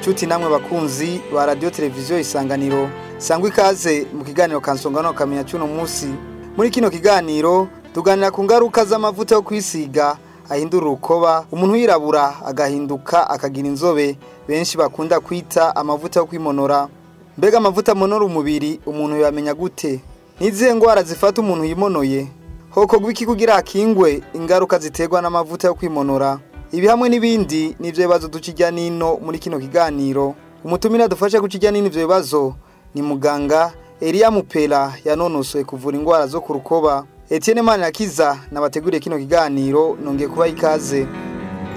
nshuti namwe bakunzi ba radiyo televiziyo isanganiro sangwa ikaze mu kiganiro kansonga ntukamenya cy'uno munsi muri kino kiganiro tuganira ku ngaruka z'amavuta yo kwisiga ahindura urukoba umuntu wirabura agahinduka akagira inzobe benshi bakunda kwita amavuta yo kwimonora mbega amavuta amonora umubiri umuntu yamenya gute n'izihe ndwara zifata umuntu yimonoye Hoko iki kugira hakingwe ingaruka ziterwa n'amavuta yo kwimonora ibi hamwe n'ibindi ni ibyo bibazo tukijya nino muri kino kiganiro umutumire adufashe kukijya nino ibyo bibazo ni muganga Eliya Mupera yanonosoye kuvura indwara zo ku rukoba Etienne Manirakiza nabateguriye kino kiganiro nongeye kuba ikaze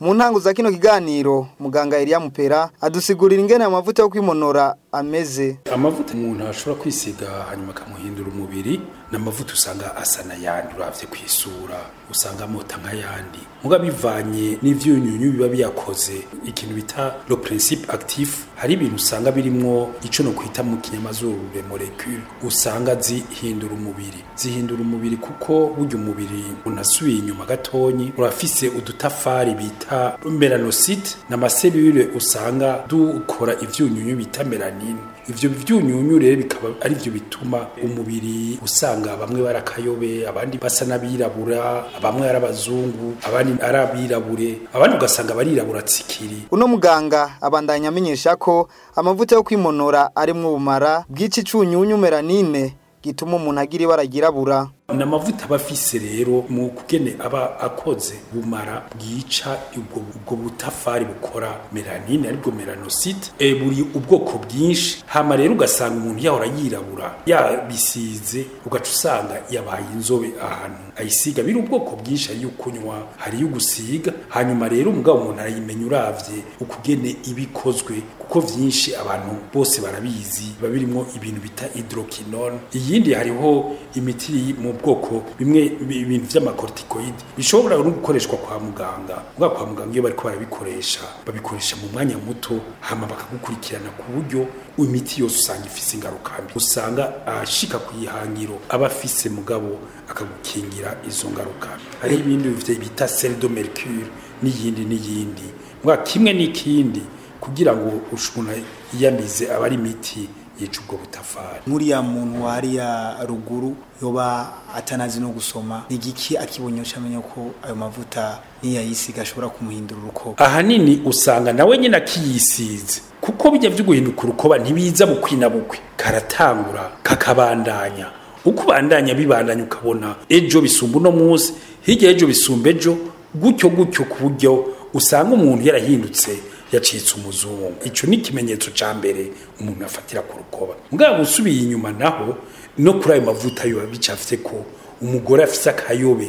mu ntango za kino kiganiro muganga Elia Mupera adusigurira ingene amavuta yo kwimonora ameze amavuta umuntu ashobora kwisiga hanyuma akamuhindura umubiri n'amavuta usanga asa n'ayandi urabye ku isura usanga amota nk'ayandi muga bivanye n'ibyunyunyu biba biyakoze ikintu bita le principe actif hari ibintu usanga birimwo ico no kwita mu kinyamazuru le molecule usanga zihindura umubiri zihindura umubiri kuko burya umubiri unasubiye inyuma gatonyi urafise udutafari bita melanocyte n'amaselule usanga dukora ivyunyunyu bita melanine ibyo byunyunyure bikaba ari byo bituma umubiri usanga bamwe barakayobe abandi basa n'abirabura bamwe ari abazungu abandi ari abirabure abandi ugasanga barirabura tsikiri uno muganga abandanya amenyesha ko amavuta yo kwimonora arimo ubumara bw'iki cunyunyumeranine gituma umuntu agira ibara ryirabura ni amavuta aba afise rero mu kugene aba akoze bumara bwica ubwo butafari bukora melanine aribwo melanosite e eh, buri ubwoko bwinshi hama rero ugasanga umuntu yahora yirabura yabisize ugaca usanga yabaye inzobe ahantu ayisiga biri ubwoko bwinshi ariyo kunywa hari iyo gusiga hanyuma rero umugabo umuntu arayimenya uravye ukugene ibikozwe kuko byinshi abantu bose barabizi biba birimwo ibintu bita hydroquinone iyindi hariho imiti mu bwoko bimwe ibintu by'amakortikoide bishobora no gukoreshwa kwa muganga ubwa kwa muganga iyo bariko barabikoresha babikoresha mu mwanya muto hama bakagukurikirana ku buryo imiti yose usanga ifise ingaruka mbi usanga ashika ku yihangiro aba afise mugabo akagukingira izo ngaruka hari ibindi bita sel de mercure n'iyindi n'iyindi mwa kimwe n'ikindi kugira ngo umuntu yiyamize aba imiti yica ubwo butafari nk'uriya muntu wariya ruguru yoba atanazi no gusoma igiki akibonyesha amenya ko ayo mavuta niyayisiga ashobora kumuhindura urukoba ahanini usanga nawe nyine akiyisize kuko bijya byo guhinduka urukoba ntibiza bukwi na bukwi karatangura kakabandanya uko ubandanya bibandanya ukabona ejo bisumba uno munsi hirya ejo bisumba ejo gutyo gutyo ku buryo usanga umuntu yarahindutse yacitse umuzungu icyo ni ikimenyetso cya mbere umuntu afatira ku rukoba mbwabo usubiye inyuma naho no kuri ayo mavuta biba bicafite ko umugore afite akayobe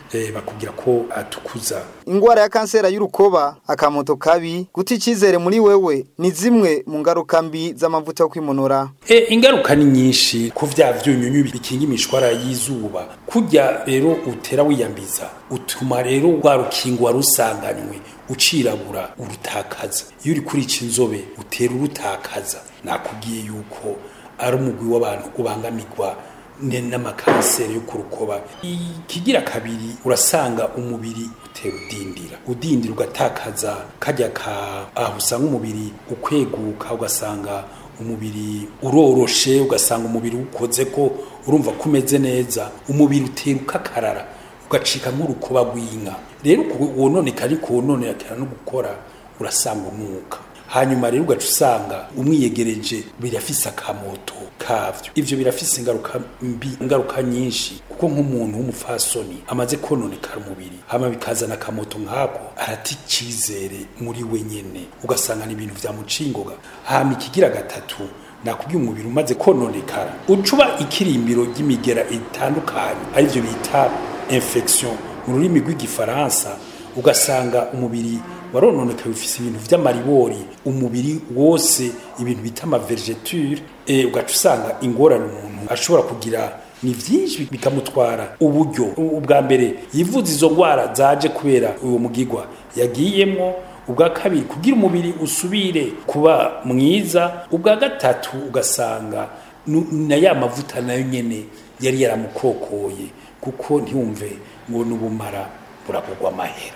Eh, bakubwira ko atukuza indwara ya kansera y'urukoba akamoto kabi guta icyizere muri wewe ni zimwe mu ngaruka mbi z'amavuta yo kwimonora eh, ingaruka ni nyinshi ku bya byunyunyu bikinga imishwara y'izuba kujya rero utera wiyambiza utuma rero rwa rukingo warusanganywe ucirabura urutakaza iyo uri kuri iki nzobe utera urutakaza nakubwiye yuko ari umugwi w'abantu ubangamirwa n'amakanseri yo ku rukoba ikigira kabiri urasanga umubiri utera udindira udindira ugatakaza kajya ka aho usanga umubiri ukweguka ugasanga umubiri uroroshe ugasanga umubiri ukoze ko urumva ko umeze neza umubiri utera ukakarara ugacika nk'urukoba rw'inka rero uwo none kari kuwo no gukora urasanga umwuka hanyuma rero ugaca usanga umwiyegereje birafise akamoto kavyo ivyo birafise ingaruka mbi ingaruka nyinshi kuko nk'umuntu w'umupfasoni amaze kononekara umubiri hama bikazana akamoto nkako arati icizere muri we nyene ugasanga ni ibintu vyamucingoga hama ikigira gatatu nakubwiye umubiri umaze kononekara ucuba ikirimbiro ry'imigera itandukanye arivyo bita infection mu rurimi rw'igifaransa ugasanga umubiri warononekaye bifise ibintu by'amaribori umubiri wose ibintu bita amavegeture eh, ugaca usanga ingorane umuntu ashobora kugira ni byinshi bikamutwara uburyo ubwa mbere yivuza izo ndwara zaje kubera uwo mugigwa yagiyemo ubwa kabiri kugira umubiri usubire kuba mwiza ubwa gatatu ugasanga na ya mavuta nayo nyine yari yaramukokoye kuko ntiwumve ngo n'ubumara burakugwa amahera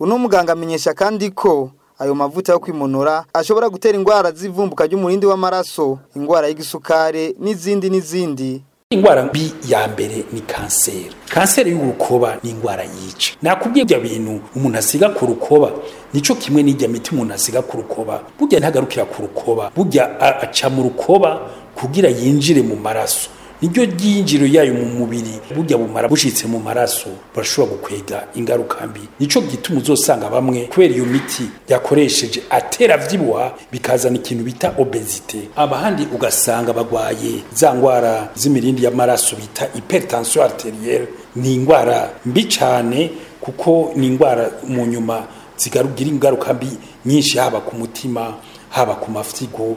uno muganga amenyesha kandi ko ayo mavuta yo kwimonora ashobora gutera indwara z'ivumbuka ry'umurindi w'amaraso indwara y'igisukari n'izindi n'izindi indwara mbi ya mbere ni kanseri kanseri y'urukoba ni indwara yica nakubwiye ibyo bintu umuntu asiga ku rukoba nico kimwe n'ijya miti umuntu asiga ku rukoba burya ntagarukira ku rukoba burya aca mu rukoba kugira yinjire mu maraso niryo ryinjiro yayo mu mubiri burya bumara bushitse mu maraso burashobora gukwega ingaruka mbi nico gituma uzosanga bamwe kubera iyo miti yakoresheje atera vyibuha bikazana ikintu bita obesite abahandi ugasanga bagwaye za ngwara z'imirindi y'amaraso bita hypertension arterielle ni ingwara mbi cane kuko ni ingwara mu nyuma zigarugira ingaruka mbi nyinshi haba ku mutima haba ku mafyigo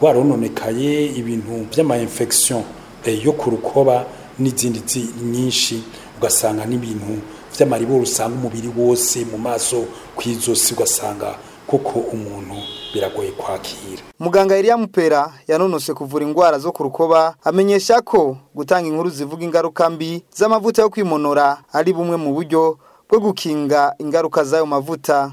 rwarononekaye ibintu by'amayinfection eh, yo ku rukoba n'izindi nyinshi ugasanga n'ibintu by'amaribori usanga umubiri wose mu maso ku ijosi ugasanga kuko umuntu biragoye kwakira muganga yari yamupera yanonose kuvura indwara zo ku rukoba amenyesha ko gutanga inkuru zivuga ingaruka mbi z'amavuta yo kwimonora ari bumwe mu buryo bwo gukinga ingaruka z'ayo mavuta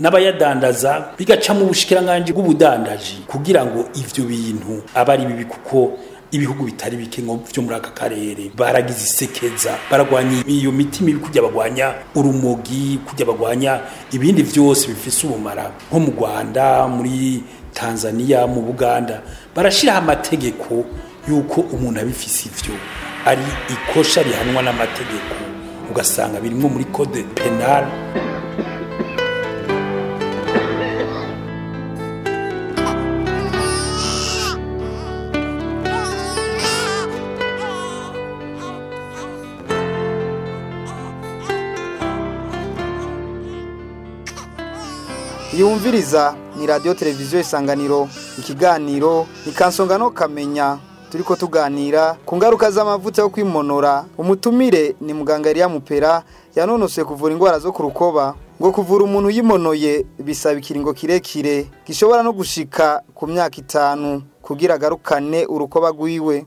n'abayadandaza bigaca mu bushikiranganji bw'ubudandaji kugira ngo ivyo bintu abari bibi kuko ibihugu bitari bike nko byo muri aka karere baragize isekeza baragwanya iyo miti mibi kujya bagwanya urumogi kujya bagwanya ibindi byose bifise ubumara nko mu Rwanda muri Tanzania mu Buganda barashiraho amategeko yuko umuntu abifise ivyo ari ikosha rihanwa n'amategeko ugasanga birimo muri code penal yumviriza ni radiyo televiziyo isanganiro ikiganiro ikansonga kansonga no kamenya turi ko tuganira ku ngaruka z'amavuta yo kwimonora umutumire ni muganga yari yamupera yanonose kuvura indwara zo ku rukoba ngo kuvura umuntu yimonoye bisaba ikiringo kirekire gishobora no gushika ku myaka itanu kugira agarukane urukoba rwiwe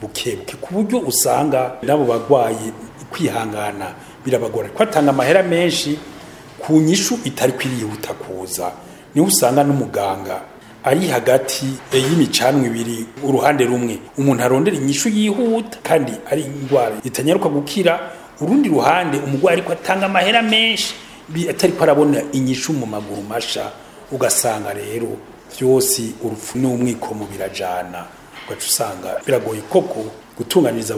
buke ku buryo usanga nabo bagwaye kwihangana birabagora kwatanga amahera menshi ku nyishu itari kwirihuta kuza niho usanga n'umuganga ari hagati eh, y'imicanwa ibiri uruhande rumwe umuntu arondera inyishu yihuta kandi ari indwara itanyaruka gukira urundi ruhande umurwayi ariko atanga amahera menshi atari ko arabona inyishu mu maguru masha ugasanga rero byose urupfu n'umwikomo birajyana ugaca usanga biragoye koko gutunganiriza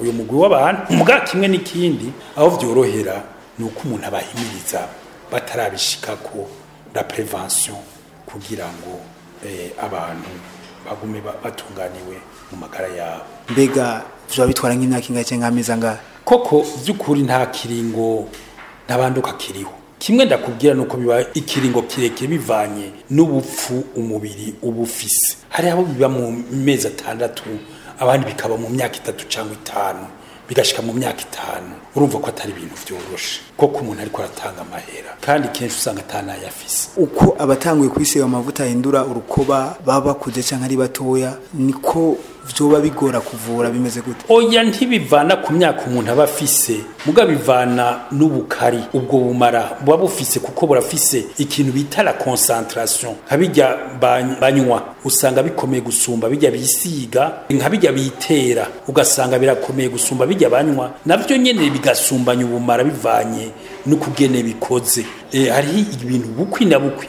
uyu mugwi w'abantu umugati kimwe n'ikindi aho byorohera ni uko umuntu abahimiriza batarabishika ko la prevention kugira ngo eh, abantu bagume batunganiwe mu magara yabo mbega tuba bitwara nk'imyaka ingahe cyangwa angahe koko by'ukuri nta kiringo ntabanduka kiriho kimwe ndakubwira nuko biba ikiringo kirekire bivanye n'ubupfu umubiri uba ufise hari aho biba mu mezi atandatu abandi bikaba mu myaka itatu cyangwa itanu bigashyika mu myaka itanu urumva ko atari ibintu byoroshe koko umuntu ariko aratanga amahera kandi kenshi usanga atanayafise uko abatanguye kwisiga amavuta ahindura urukoba baba bakuze cyangwa ari batoya niko byoba bigora kuvura bimeze gute oya ntibivana ku myaka umuntu aba afise muga bivana n'ubukari ubwo bumara buba bufise kuko burafise ikintu bita la concentration nka banywa usanga bikomeye gusumba bijya bisiga nka bitera ugasanga birakomeye gusumba bijya banywa navyo nyene bigasumbanya ubumara bivanye n'ukugene bikoze Eh, hari ibintu bukwi na bukwi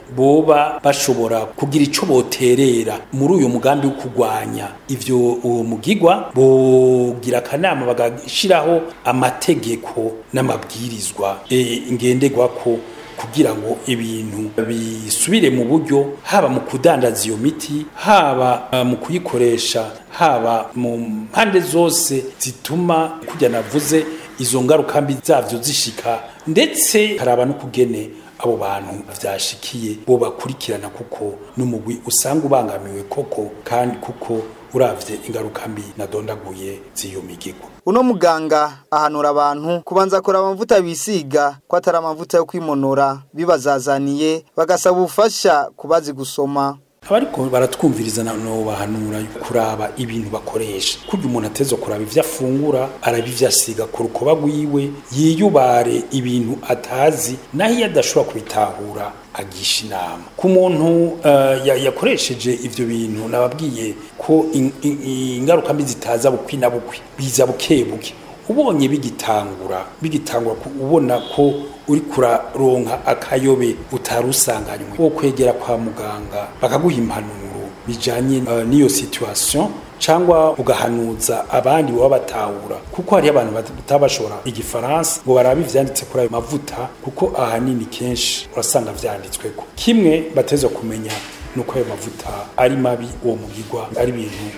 boba bashobora kugira icyo boterera muri uyu mugambi wo kurwanya ibyo uwo mugigwa bogira akanama bagashyiraho amategeko n'amabwirizwa e, ngenderwa ko kugira ngo ibintu bisubire mu buryo haba mu kudandaza iyo miti haba e, mu kuyikoresha haba mu mpande zose zituma kujya navuze izo ngaruka mbi zabyo zishika ndetse haraba no kugene abo bantu byashikiye bo bakurikirana kuko n'umugwi usanga ubangamiwe koko kandi kuko uravye ingaruka mbi nadondaguye z'iyo migigo uno muganga ahanura abantu kubanza kora amavuta bisiga ko atari amavuta yo kwimonora bibazazaniye bagasaba ubufasha kubazi gusoma abariko baratwumviriza naho bahanura kuraba ibintu bakoresha kurya umuntu ateza kuraba ivyo afungura araba asiga ku rukoba rwiwe yiyubare ibintu atazi naho iyo adashobora kubitahura agisha inama ku muntu eh, yakoresheje ibyo bintu nababwiye ko ingaruka mbi zitaza bukwi na bukwi biza buke buke ubonye bigitangura bigitangura ubona ko uri kuraronka akayobe utarusanganywe wo kwegera kwa muganga bakaguha impanuro bijanye uh, n'iyo situation cyangwa ugahanuza abandi baba batahura kuko hari abantu batabashora igifaransa ngo barabe ivyanditse kuri ayo mavuta kuko ahanini kenshi urasanga ko kimwe bateza kumenya nuko ayo mavuta ari mabi uwo mugirwa ari ibintu